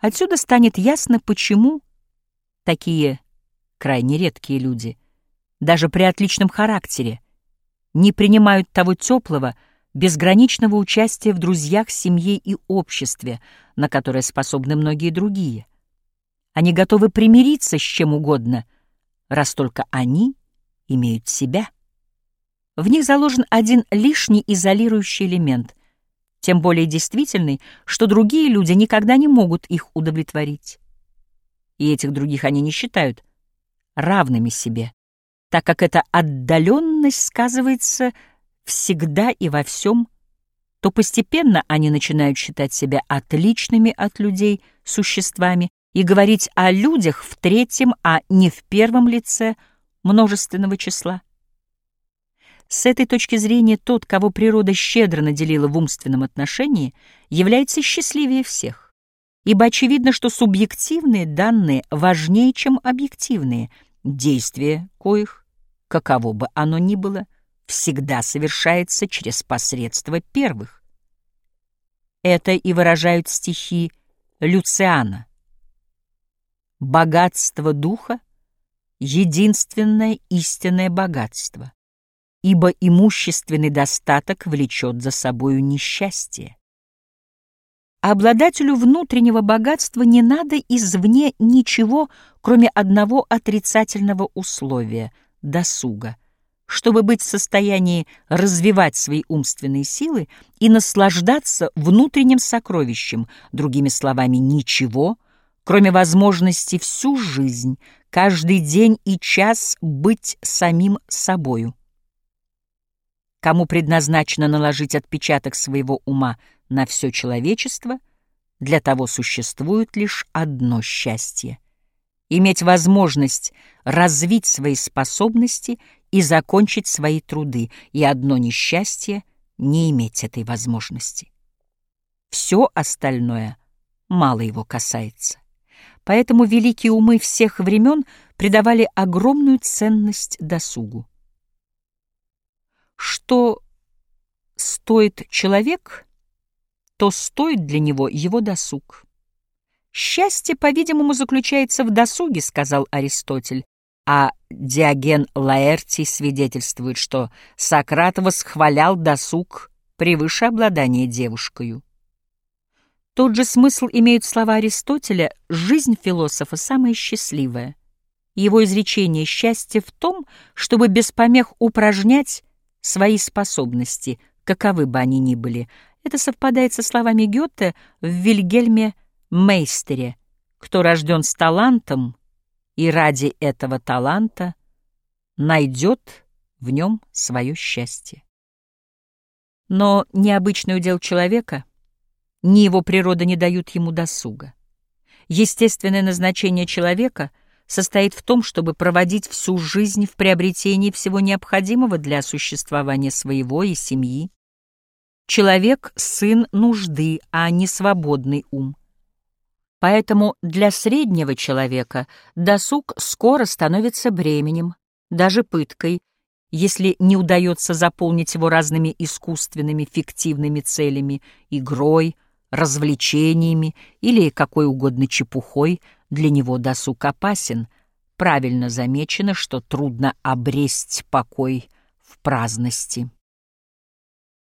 Отсюда станет ясно, почему такие крайне редкие люди, даже при отличном характере, не принимают того теплого, безграничного участия в друзьях, семье и обществе, на которое способны многие другие. Они готовы примириться с чем угодно, раз только они имеют себя. В них заложен один лишний изолирующий элемент, тем более действительный, что другие люди никогда не могут их удовлетворить. И этих других они не считают равными себе, так как эта отдаленность сказывается всегда и во всем, то постепенно они начинают считать себя отличными от людей существами и говорить о людях в третьем, а не в первом лице множественного числа. С этой точки зрения тот, кого природа щедро наделила в умственном отношении, является счастливее всех. Ибо очевидно, что субъективные данные важнее, чем объективные, действия коих, каково бы оно ни было, всегда совершается через посредство первых. Это и выражают стихи Люциана. Богатство духа — единственное истинное богатство ибо имущественный достаток влечет за собою несчастье. Обладателю внутреннего богатства не надо извне ничего, кроме одного отрицательного условия — досуга, чтобы быть в состоянии развивать свои умственные силы и наслаждаться внутренним сокровищем, другими словами, ничего, кроме возможности всю жизнь, каждый день и час быть самим собою кому предназначено наложить отпечаток своего ума на все человечество, для того существует лишь одно счастье — иметь возможность развить свои способности и закончить свои труды, и одно несчастье — не иметь этой возможности. Все остальное мало его касается. Поэтому великие умы всех времен придавали огромную ценность досугу что стоит человек, то стоит для него его досуг. «Счастье, по-видимому, заключается в досуге», — сказал Аристотель, а Диоген Лаэртий свидетельствует, что Сократ восхвалял досуг превыше обладания девушкою. Тот же смысл имеют слова Аристотеля «жизнь философа самая счастливая». Его изречение «счастье в том, чтобы без помех упражнять свои способности, каковы бы они ни были. Это совпадает со словами Гёте в Вильгельме Мейстере, кто рожден с талантом и ради этого таланта найдет в нем свое счастье. Но необычный удел человека, ни его природа не дают ему досуга. Естественное назначение человека — состоит в том, чтобы проводить всю жизнь в приобретении всего необходимого для существования своего и семьи. Человек — сын нужды, а не свободный ум. Поэтому для среднего человека досуг скоро становится бременем, даже пыткой, если не удается заполнить его разными искусственными фиктивными целями, игрой, развлечениями или какой угодно чепухой — для него досуг опасен. Правильно замечено, что трудно обресть покой в праздности.